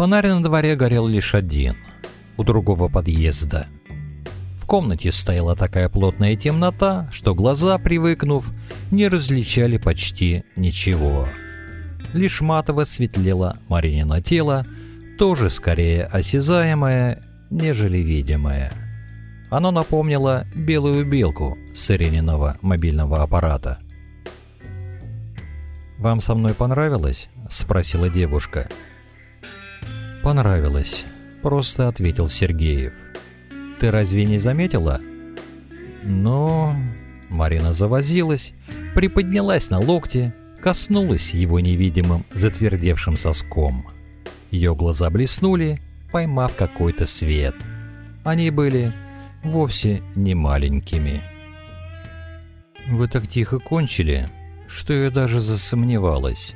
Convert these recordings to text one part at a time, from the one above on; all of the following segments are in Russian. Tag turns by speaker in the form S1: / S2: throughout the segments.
S1: Фонарь на дворе горел лишь один, у другого подъезда. В комнате стояла такая плотная темнота, что глаза, привыкнув, не различали почти ничего. Лишь матово светлело Маринино тело, тоже скорее осязаемое, нежели видимое. Оно напомнило белую белку с Ирениного мобильного аппарата. «Вам со мной понравилось?» – спросила девушка. «Девушка» понравилось», — просто ответил Сергеев. «Ты разве не заметила?» «Но...» Марина завозилась, приподнялась на локте, коснулась его невидимым, затвердевшим соском. Ее глаза блеснули, поймав какой-то свет. Они были вовсе не маленькими. «Вы так тихо кончили, что я даже засомневалась».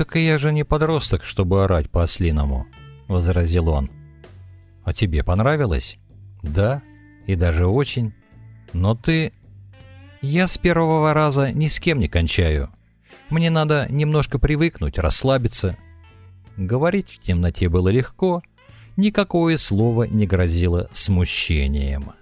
S1: Так и я же не подросток, чтобы орать по-ослиному», — возразил он. «А тебе понравилось?» «Да, и даже очень. Но ты...» «Я с первого раза ни с кем не кончаю. Мне надо немножко привыкнуть, расслабиться». Говорить в темноте было легко, никакое слово не грозило смущением.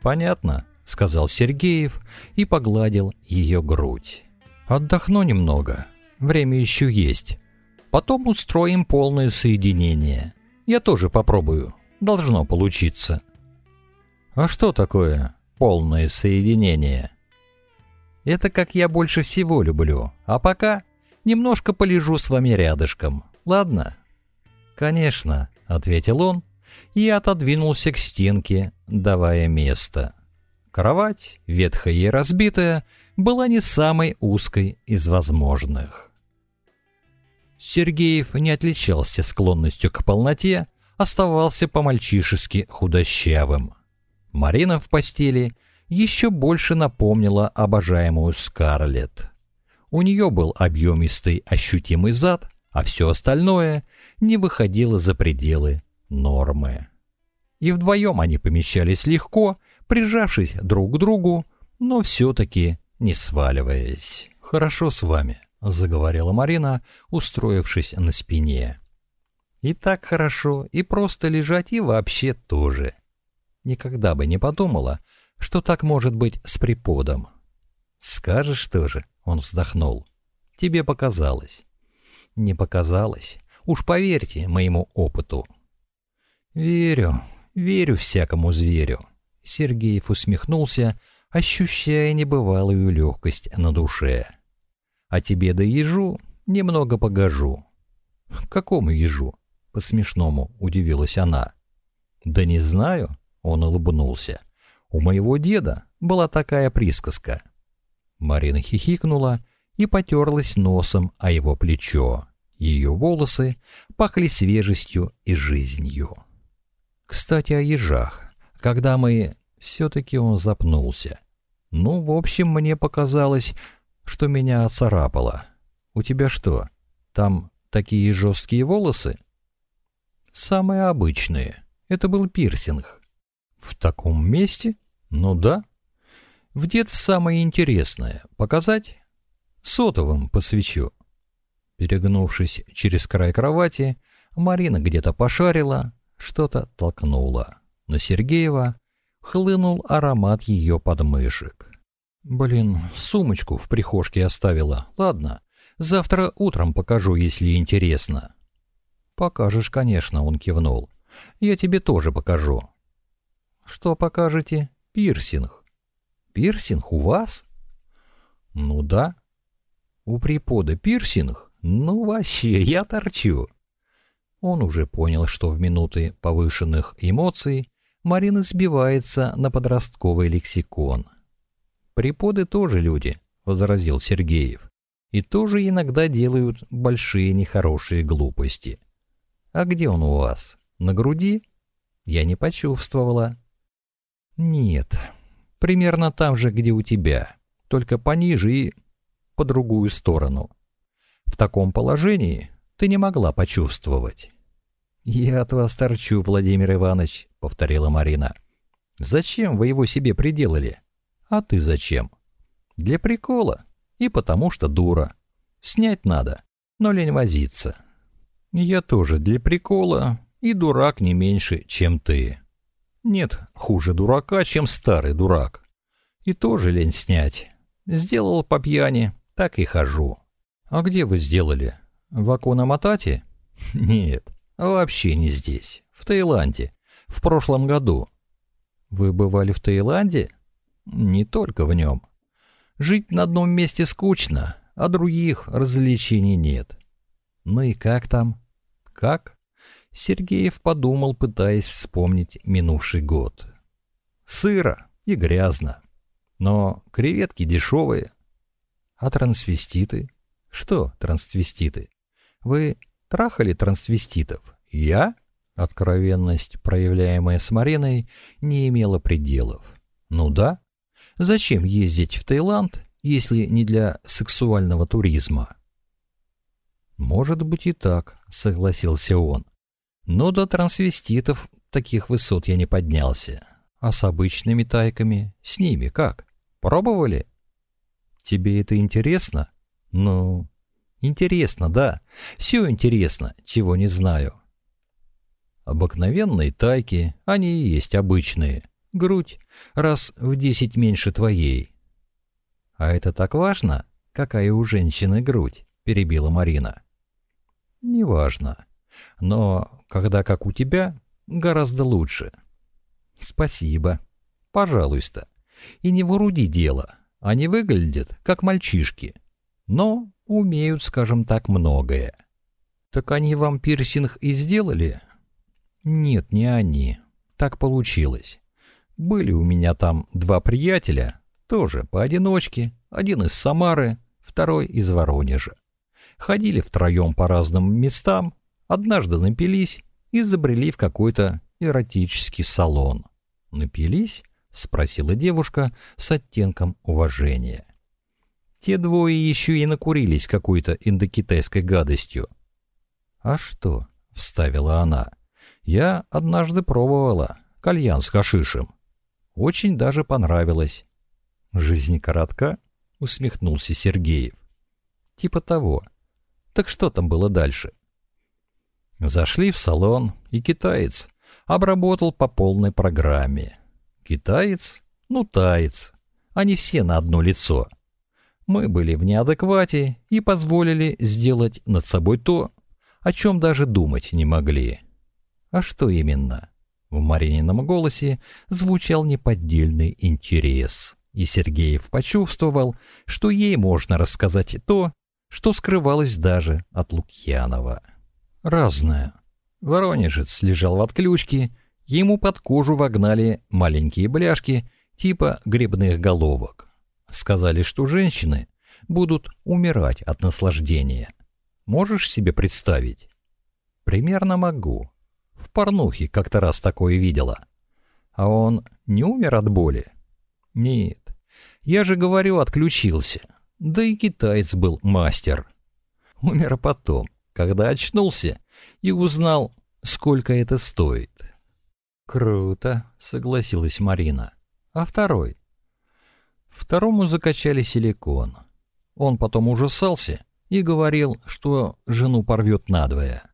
S1: «Понятно», — сказал Сергеев и погладил ее грудь. «Отдохну немного, Время еще есть. Потом устроим полное соединение. Я тоже попробую. Должно получиться. А что такое полное соединение? Это как я больше всего люблю. А пока немножко полежу с вами рядышком. Ладно? Конечно, ответил он и отодвинулся к стенке, давая место. Кровать, ветхая и разбитая, была не самой узкой из возможных. Сергеев не отличался склонностью к полноте, оставался по-мальчишески худощавым. Марина в постели еще больше напомнила обожаемую Скарлетт. У нее был объемистый ощутимый зад, а все остальное не выходило за пределы нормы. И вдвоем они помещались легко, прижавшись друг к другу, но все-таки не сваливаясь. «Хорошо с вами», — заговорила Марина, устроившись на спине. «И так хорошо, и просто лежать, и вообще тоже. Никогда бы не подумала, что так может быть с преподом». «Скажешь тоже», — он вздохнул. «Тебе показалось». «Не показалось. Уж поверьте моему опыту». «Верю, верю всякому зверю», — Сергеев усмехнулся, ощущая небывалую легкость на душе. А тебе да ежу немного погожу». «Какому ежу?» — по-смешному удивилась она. «Да не знаю», — он улыбнулся. «У моего деда была такая присказка». Марина хихикнула и потерлась носом о его плечо. Ее волосы пахли свежестью и жизнью. «Кстати, о ежах. Когда мы...» Все-таки он запнулся. «Ну, в общем, мне показалось, что меня оцарапало? У тебя что, там такие жесткие волосы? Самые обычные. Это был пирсинг. В таком месте? Ну да. Вдет в самое интересное. Показать? Сотовым посвечу. Перегнувшись через край кровати, Марина где-то пошарила, что-то толкнула. На Сергеева хлынул аромат ее подмышек. Блин, сумочку в прихожке оставила. Ладно, завтра утром покажу, если интересно. Покажешь, конечно, он кивнул. Я тебе тоже покажу. Что покажете? Пирсинг. Пирсинг у вас? Ну да. У препода пирсинг? Ну вообще, я торчу. Он уже понял, что в минуты повышенных эмоций Марина сбивается на подростковый лексикон — Преподы тоже люди, возразил Сергеев. И тоже иногда делают большие нехорошие глупости. А где он у вас? На груди? Я не почувствовала. Нет. Примерно там же, где у тебя, только пониже и по другую сторону. В таком положении ты не могла почувствовать. «Я от вас торчу, Владимир Иванович», — повторила Марина. «Зачем вы его себе приделали? А ты зачем? Для прикола. И потому что дура. Снять надо, но лень возиться. Я тоже для прикола, и дурак не меньше, чем ты. Нет, хуже дурака, чем старый дурак. И тоже лень снять. Сделал по пьяни, так и хожу. А где вы сделали? В Акуна-Матате? Нет, вообще не здесь. В Таиланде. В прошлом году. Вы бывали в Таиланде? не только в нем. Жить на одном месте скучно, а других развлечений нет. Ну и как там? Как? Сергеев подумал, пытаясь вспомнить минувший год. Сыро и грязно. Но креветки дешевые. А трансвеститы? Что трансвеститы? Вы трахали трансвеститов? Я? Откровенность, проявляемая с Мариной, не имела пределов. Ну да, Зачем ездить в Таиланд, если не для сексуального туризма? Может быть и так, согласился он. Но до трансвеститов таких высот я не поднялся. А с обычными тайками, с ними как? Пробовали? Тебе это интересно? Ну, интересно, да. Все интересно, чего не знаю. Обыкновенные тайки, они и есть обычные грудь раз в десять меньше твоей». «А это так важно, какая у женщины грудь?» — перебила Марина. «Неважно. Но когда как у тебя, гораздо лучше». «Спасибо. Пожалуйста. И не воруди дело. Они выглядят, как мальчишки. Но умеют, скажем так, многое». «Так они вам пирсинг и сделали?» «Нет, не они. Так получилось. Были у меня там два приятеля, тоже поодиночке, один из Самары, второй из Воронежа. Ходили втроем по разным местам, однажды напились и забрели в какой-то эротический салон. «Напились?» — спросила девушка с оттенком уважения. Те двое еще и накурились какой-то индокитайской гадостью. «А что?» — вставила она. «Я однажды пробовала кальян с хашишем. Очень даже понравилось. Жизнь коротка, усмехнулся Сергеев. Типа того. Так что там было дальше? Зашли в салон, и китаец обработал по полной программе. Китаец? Ну, таец. Они все на одно лицо. Мы были в неадеквате и позволили сделать над собой то, о чем даже думать не могли. А что именно? В Маринином голосе звучал неподдельный интерес, и Сергеев почувствовал, что ей можно рассказать то, что скрывалось даже от Лукьянова. Разное. Воронежец лежал в отключке, ему под кожу вогнали маленькие бляшки типа грибных головок. Сказали, что женщины будут умирать от наслаждения. Можешь себе представить? Примерно могу, в порнухе как-то раз такое видела. А он не умер от боли? Нет. Я же говорю, отключился. Да и китаец был мастер. Умер потом, когда очнулся и узнал, сколько это стоит. Круто, согласилась Марина. А второй? Второму закачали силикон. Он потом ужасался и говорил, что жену порвет надвое.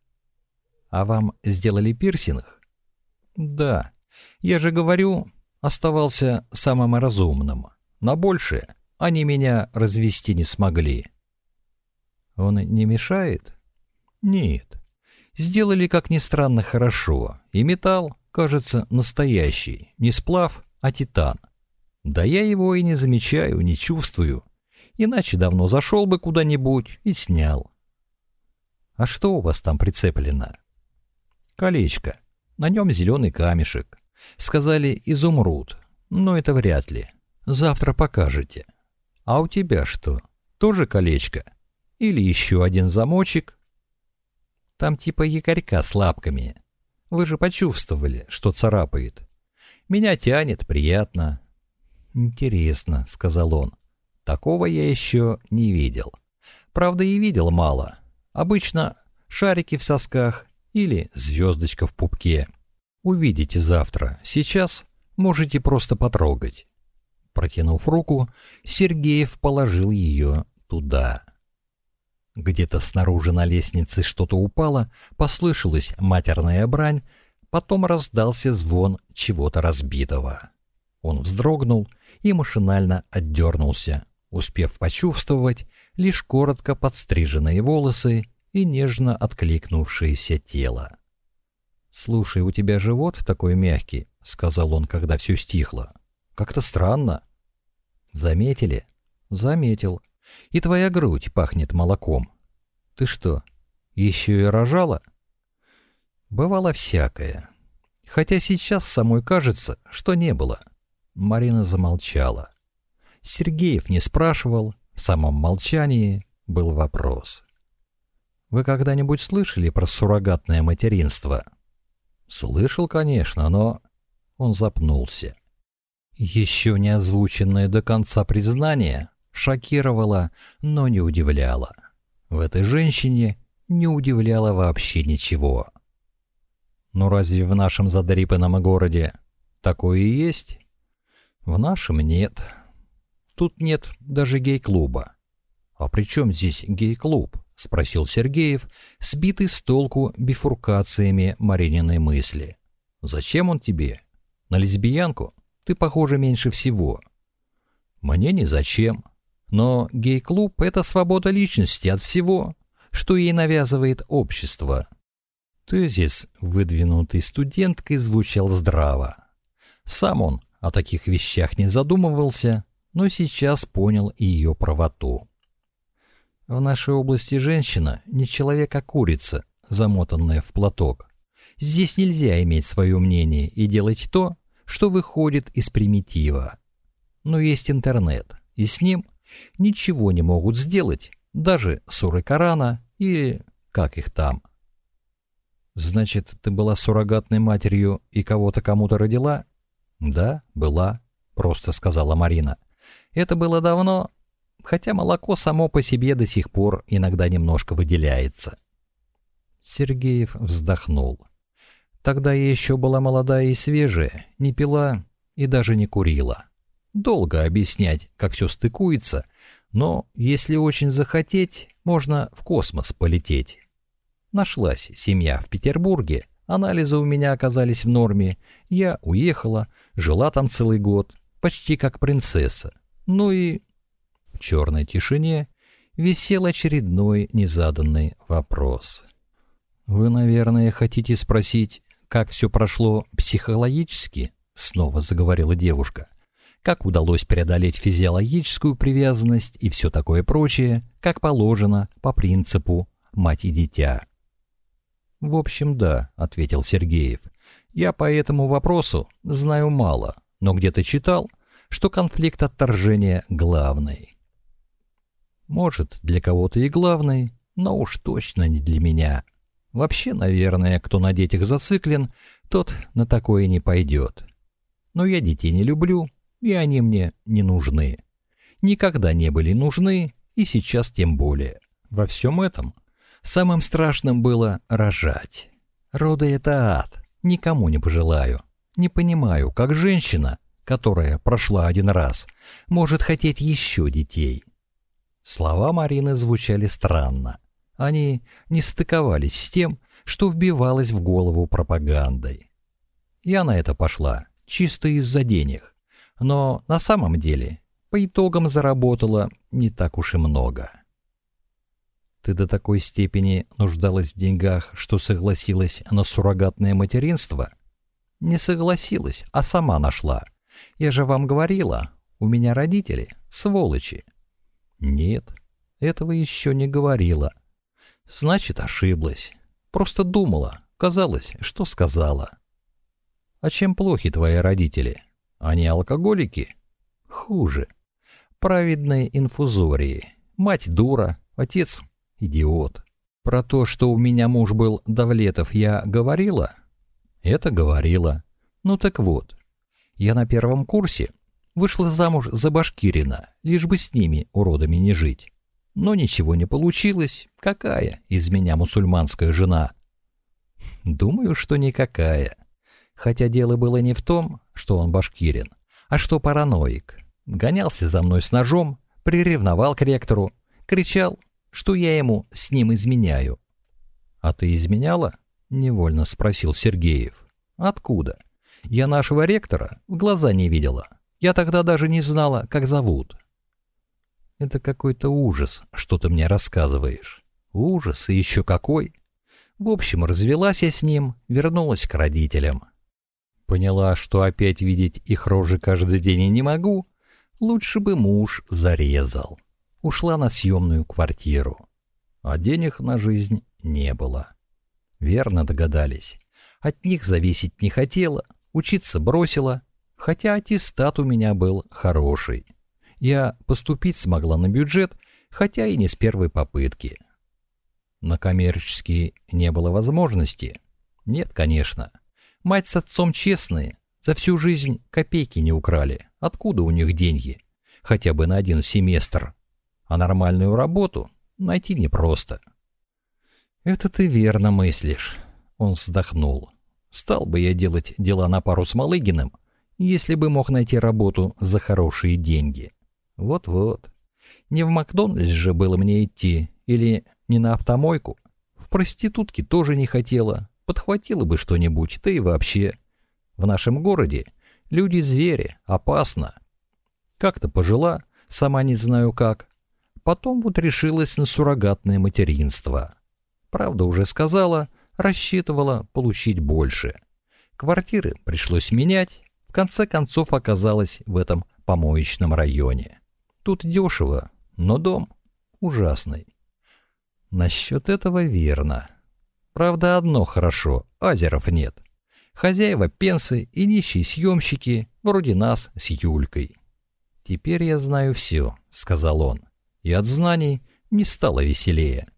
S1: А вам сделали пирсинг? Да. Я же говорю, оставался самым разумным. На большее они меня развести не смогли. Он не мешает? Нет. Сделали, как ни странно, хорошо. И металл, кажется, настоящий. Не сплав, а титан. Да я его и не замечаю, не чувствую. Иначе давно зашел бы куда-нибудь и снял. А что у вас там прицеплено? Колечко. На нем зеленый камешек. Сказали изумруд. Но это вряд ли. Завтра покажете. А у тебя что? Тоже колечко? Или еще один замочек? Там типа якорька с лапками. Вы же почувствовали, что царапает. Меня тянет, приятно. Интересно, сказал он. Такого я еще не видел. Правда, и видел мало. Обычно шарики в сосках или звездочка в пупке. Увидите завтра. Сейчас можете просто потрогать. Протянув руку, Сергеев положил ее туда. Где-то снаружи на лестнице что-то упало, послышалась матерная брань, потом раздался звон чего-то разбитого. Он вздрогнул и машинально отдернулся, успев почувствовать лишь коротко подстриженные волосы и нежно откликнувшееся тело. «Слушай, у тебя живот такой мягкий», — сказал он, когда все стихло. «Как-то странно». «Заметили?» «Заметил. И твоя грудь пахнет молоком. Ты что, еще и рожала?» «Бывало всякое. Хотя сейчас самой кажется, что не было». Марина замолчала. Сергеев не спрашивал, в самом молчании был вопрос. Вы когда-нибудь слышали про суррогатное материнство? Слышал, конечно, но... Он запнулся. Еще не озвученное до конца признание шокировало, но не удивляло. В этой женщине не удивляло вообще ничего. Но разве в нашем задрипанном городе такое и есть? В нашем нет. Тут нет даже гей-клуба. А при чем здесь гей-клуб? — спросил Сергеев, сбитый с толку бифуркациями Марининой мысли. «Зачем он тебе? На лесбиянку? Ты, похоже, меньше всего». «Мне не зачем. Но гей-клуб — это свобода личности от всего, что ей навязывает общество». Тезис, выдвинутый студенткой, звучал здраво. Сам он о таких вещах не задумывался, но сейчас понял ее правоту. В нашей области женщина не человек, а курица, замотанная в платок. Здесь нельзя иметь свое мнение и делать то, что выходит из примитива. Но есть интернет, и с ним ничего не могут сделать, даже суры Корана или как их там. Значит, ты была суррогатной матерью и кого-то кому-то родила? Да, была, просто сказала Марина. Это было давно, хотя молоко само по себе до сих пор иногда немножко выделяется. Сергеев вздохнул. Тогда я еще была молодая и свежая, не пила и даже не курила. Долго объяснять, как все стыкуется, но если очень захотеть, можно в космос полететь. Нашлась семья в Петербурге, анализы у меня оказались в норме, я уехала, жила там целый год, почти как принцесса. Ну и черной тишине висел очередной незаданный вопрос. «Вы, наверное, хотите спросить, как все прошло психологически?» — снова заговорила девушка. «Как удалось преодолеть физиологическую привязанность и все такое прочее, как положено, по принципу «мать и дитя»?» «В общем, да», — ответил Сергеев. «Я по этому вопросу знаю мало, но где-то читал, что конфликт отторжения главный». Может, для кого-то и главный, но уж точно не для меня. Вообще, наверное, кто на детях зациклен, тот на такое не пойдет. Но я детей не люблю, и они мне не нужны. Никогда не были нужны, и сейчас тем более. Во всем этом самым страшным было рожать. Роды — это ад, никому не пожелаю. Не понимаю, как женщина, которая прошла один раз, может хотеть еще детей — Слова Марины звучали странно. Они не стыковались с тем, что вбивалось в голову пропагандой. Я на это пошла, чисто из-за денег. Но на самом деле по итогам заработала не так уж и много. Ты до такой степени нуждалась в деньгах, что согласилась на суррогатное материнство? Не согласилась, а сама нашла. Я же вам говорила, у меня родители сволочи. Нет, этого еще не говорила. Значит, ошиблась. Просто думала, казалось, что сказала. А чем плохи твои родители? Они алкоголики? Хуже. Праведные инфузории. Мать дура, отец идиот. Про то, что у меня муж был Давлетов, я говорила? Это говорила. Ну так вот. Я на первом курсе вышла замуж за Башкирина, лишь бы с ними, уродами, не жить. Но ничего не получилось. Какая из меня мусульманская жена? Думаю, что никакая. Хотя дело было не в том, что он башкирин, а что параноик. Гонялся за мной с ножом, приревновал к ректору, кричал, что я ему с ним изменяю. «А ты изменяла?» — невольно спросил Сергеев. «Откуда?» «Я нашего ректора в глаза не видела. Я тогда даже не знала, как зовут. Это какой-то ужас, что ты мне рассказываешь. Ужас и еще какой. В общем, развелась я с ним, вернулась к родителям. Поняла, что опять видеть их рожи каждый день и не могу. Лучше бы муж зарезал. Ушла на съемную квартиру. А денег на жизнь не было. Верно догадались. От них зависеть не хотела, учиться бросила, хотя аттестат у меня был хороший. Я поступить смогла на бюджет, хотя и не с первой попытки. На коммерческий не было возможности. Нет, конечно. Мать с отцом честные, за всю жизнь копейки не украли. Откуда у них деньги? Хотя бы на один семестр. А нормальную работу найти непросто. Это ты верно мыслишь, он вздохнул. Стал бы я делать дела на пару с Малыгиным, если бы мог найти работу за хорошие деньги. Вот-вот. Не в Макдональдс же было мне идти, или не на автомойку. В проститутке тоже не хотела, подхватила бы что-нибудь, да и вообще. В нашем городе люди-звери, опасно. Как-то пожила, сама не знаю как. Потом вот решилась на суррогатное материнство. Правда, уже сказала, рассчитывала получить больше. Квартиры пришлось менять, конце концов оказалась в этом помоечном районе. Тут дешево, но дом ужасный. Насчет этого верно. Правда, одно хорошо — азеров нет. Хозяева пенсы и нищие съемщики, вроде нас с Юлькой. «Теперь я знаю все», — сказал он. И от знаний не стало веселее.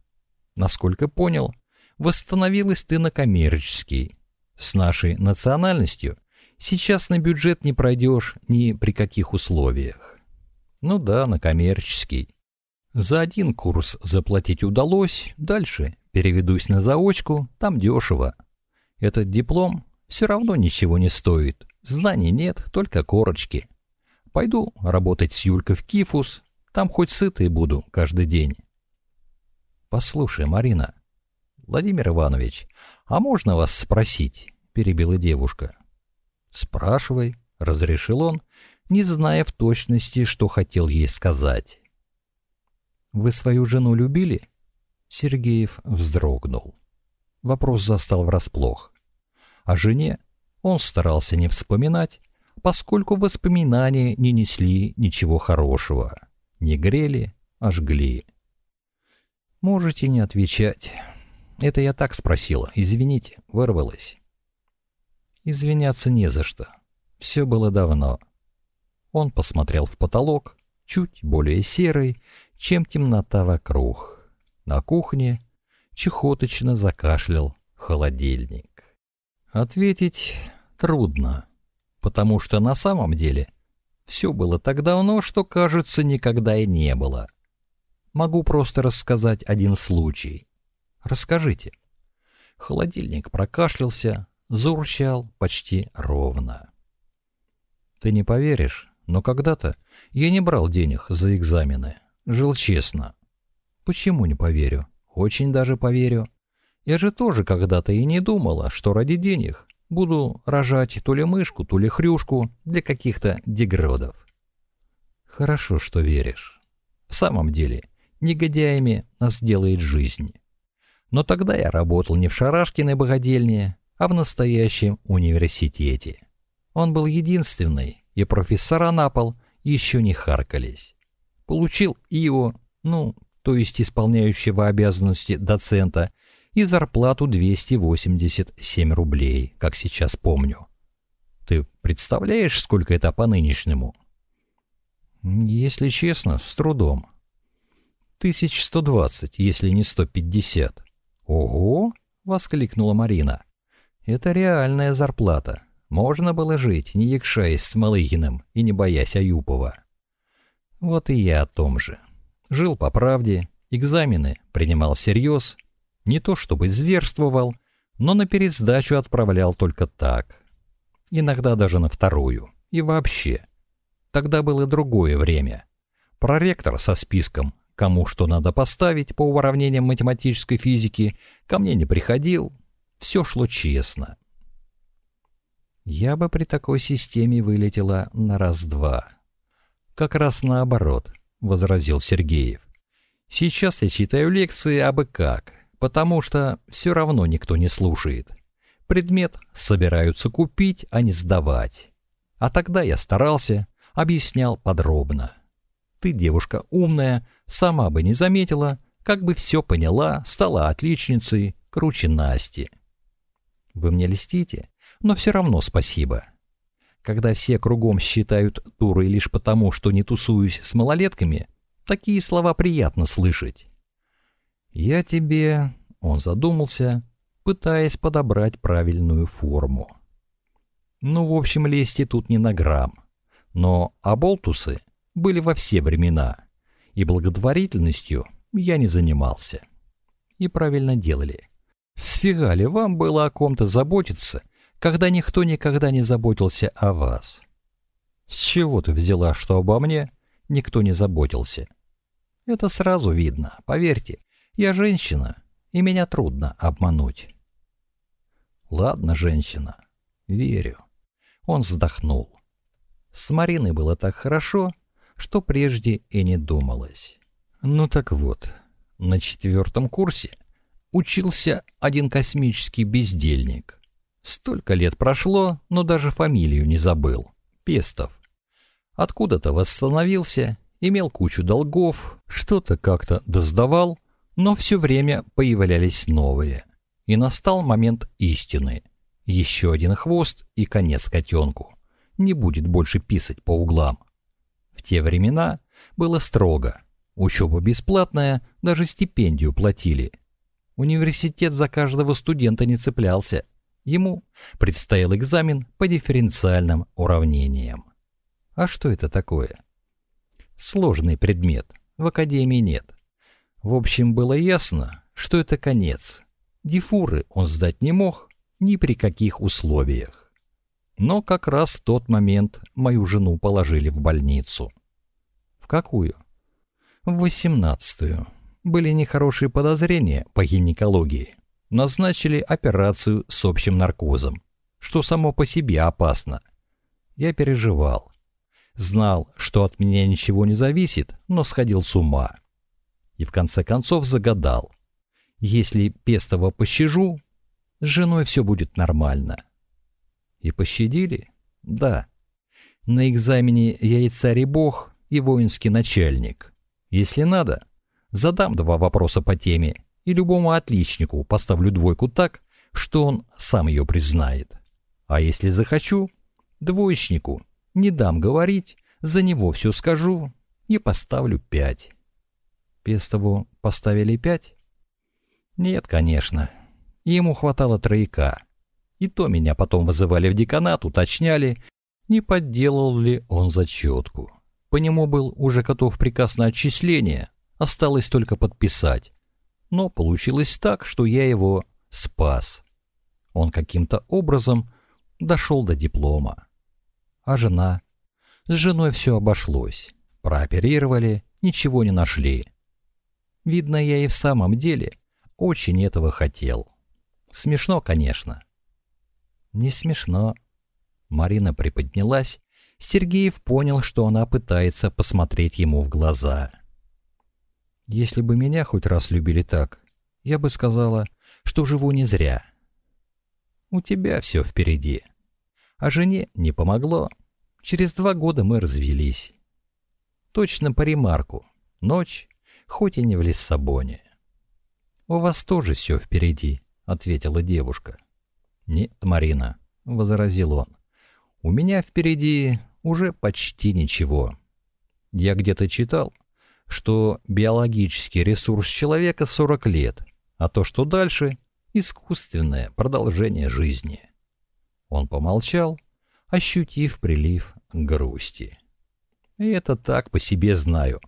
S1: Насколько понял, восстановилась ты на коммерческий. С нашей национальностью Сейчас на бюджет не пройдешь ни при каких условиях. Ну да, на коммерческий. За один курс заплатить удалось, дальше переведусь на заочку, там дешево. Этот диплом все равно ничего не стоит, знаний нет, только корочки. Пойду работать с Юлькой в Кифус, там хоть сытый буду каждый день. Послушай, Марина, Владимир Иванович, а можно вас спросить? Перебила девушка. Спрашивай, разрешил он, не зная в точности, что хотел ей сказать. Вы свою жену любили? Сергеев вздрогнул. Вопрос застал врасплох. О жене он старался не вспоминать, поскольку воспоминания не несли ничего хорошего, не грели, а жгли. Можете не отвечать. Это я так спросила, извините, вырвалась. Извиняться не за что. Все было давно. Он посмотрел в потолок, чуть более серый, чем темнота вокруг. На кухне чехоточно закашлял холодильник. Ответить трудно, потому что на самом деле все было так давно, что, кажется, никогда и не было. Могу просто рассказать один случай. Расскажите. Холодильник прокашлялся, заурчал почти ровно. Ты не поверишь, но когда-то я не брал денег за экзамены, жил честно. Почему не поверю? Очень даже поверю. Я же тоже когда-то и не думала, что ради денег буду рожать то ли мышку, то ли хрюшку для каких-то дегродов. Хорошо, что веришь. В самом деле, негодяями нас делает жизнь. Но тогда я работал не в Шарашкиной богадельне, а в настоящем университете. Он был единственный, и профессора на пол еще не харкались. Получил ИО, ну, то есть исполняющего обязанности доцента, и зарплату 287 рублей, как сейчас помню. Ты представляешь, сколько это по нынешнему? Если честно, с трудом. 1120, если не 150. Ого, воскликнула Марина. Это реальная зарплата. Можно было жить не якшаясь с Малыгиным и не боясь Аюпова. Вот и я о том же. Жил по правде, экзамены принимал всерьез, не то чтобы зверствовал, но на пересдачу отправлял только так. Иногда даже на вторую. И вообще. Тогда было другое время. Проректор со списком, кому что надо поставить по уравнениям математической физики, ко мне не приходил, все шло честно. Я бы при такой системе вылетела на раз-два. Как раз наоборот, возразил Сергеев. Сейчас я читаю лекции обы как, потому что все равно никто не слушает. Предмет собираются купить, а не сдавать. А тогда я старался, объяснял подробно. Ты девушка умная, сама бы не заметила, как бы все поняла, стала отличницей, круче Насти. Вы мне льстите, но все равно спасибо. Когда все кругом считают дурой лишь потому, что не тусуюсь с малолетками, такие слова приятно слышать. Я тебе, он задумался, пытаясь подобрать правильную форму. Ну, в общем, лести тут не на грамм. Но оболтусы были во все времена, и благотворительностью я не занимался. И правильно делали. Сфигали, вам было о ком-то заботиться, когда никто никогда не заботился о вас? С чего ты взяла, что обо мне никто не заботился? Это сразу видно, поверьте. Я женщина, и меня трудно обмануть. Ладно, женщина, верю. Он вздохнул. С Мариной было так хорошо, что прежде и не думалось. Ну так вот, на четвертом курсе учился один космический бездельник. Столько лет прошло, но даже фамилию не забыл. Пестов. Откуда-то восстановился, имел кучу долгов, что-то как-то доздавал, но все время появлялись новые. И настал момент истины. Еще один хвост и конец котенку. Не будет больше писать по углам. В те времена было строго. Учеба бесплатная, даже стипендию платили – Университет за каждого студента не цеплялся. Ему предстоял экзамен по дифференциальным уравнениям. А что это такое? Сложный предмет. В академии нет. В общем, было ясно, что это конец. Дифуры он сдать не мог ни при каких условиях. Но как раз в тот момент мою жену положили в больницу. В какую? В восемнадцатую были нехорошие подозрения по гинекологии. Назначили операцию с общим наркозом, что само по себе опасно. Я переживал. Знал, что от меня ничего не зависит, но сходил с ума. И в конце концов загадал. Если Пестова пощажу, с женой все будет нормально. И пощадили? Да. На экзамене «Яйцарь и Бог» и «Воинский начальник». Если надо, Задам два вопроса по теме, и любому отличнику поставлю двойку так, что он сам ее признает. А если захочу, двоечнику не дам говорить, за него все скажу и поставлю пять. Пестову поставили пять? Нет, конечно. Ему хватало тройка. И то меня потом вызывали в деканат, уточняли, не подделал ли он зачетку. По нему был уже готов приказ на отчисление, Осталось только подписать. Но получилось так, что я его спас. Он каким-то образом дошел до диплома. А жена? С женой все обошлось. Прооперировали, ничего не нашли. Видно, я и в самом деле очень этого хотел. Смешно, конечно. Не смешно. Марина приподнялась. Сергеев понял, что она пытается посмотреть ему в глаза. Если бы меня хоть раз любили так, я бы сказала, что живу не зря. У тебя все впереди. А жене не помогло. Через два года мы развелись. Точно по ремарку. Ночь, хоть и не в Лиссабоне. У вас тоже все впереди, ответила девушка. Нет, Марина, возразил он. У меня впереди уже почти ничего. Я где-то читал, что биологический ресурс человека 40 лет, а то, что дальше – искусственное продолжение жизни. Он помолчал, ощутив прилив грусти. И это так по себе знаю.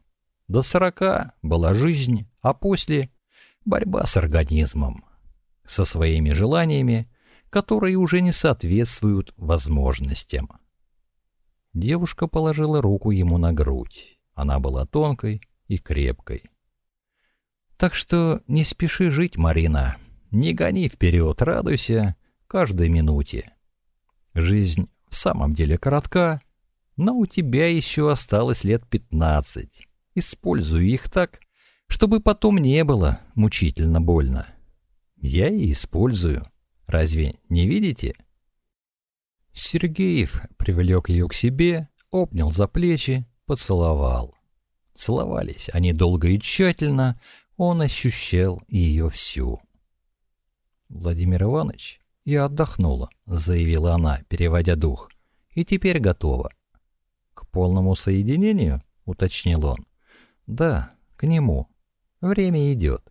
S1: До 40 была жизнь, а после – борьба с организмом, со своими желаниями, которые уже не соответствуют возможностям. Девушка положила руку ему на грудь. Она была тонкой, и крепкой. Так что не спеши жить, Марина. Не гони вперед, радуйся каждой минуте. Жизнь в самом деле коротка, но у тебя еще осталось лет 15. Используй их так, чтобы потом не было мучительно больно. Я и использую. Разве не видите? Сергеев привлек ее к себе, обнял за плечи, поцеловал. Целовались они долго и тщательно, он ощущал ее всю. «Владимир Иванович, я отдохнула», — заявила она, переводя дух, — «и теперь готова». «К полному соединению?» — уточнил он. «Да, к нему. Время идет».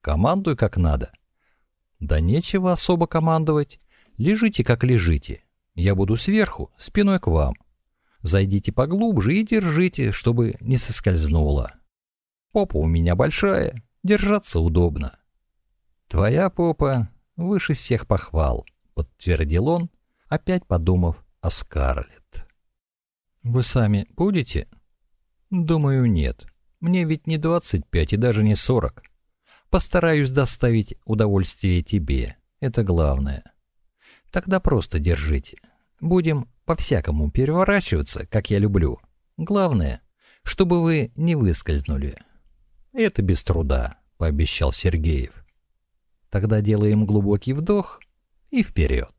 S1: «Командуй как надо». «Да нечего особо командовать. Лежите, как лежите. Я буду сверху, спиной к вам. Зайдите поглубже и держите, чтобы не соскользнуло. Попа у меня большая, держаться удобно. Твоя попа выше всех похвал, подтвердил он, опять подумав о Скарлетт. Вы сами будете? Думаю, нет. Мне ведь не 25 и даже не 40. Постараюсь доставить удовольствие тебе. Это главное. Тогда просто держите. Будем по-всякому переворачиваться, как я люблю. Главное, чтобы вы не выскользнули». «Это без труда», — пообещал Сергеев. «Тогда делаем глубокий вдох и вперед».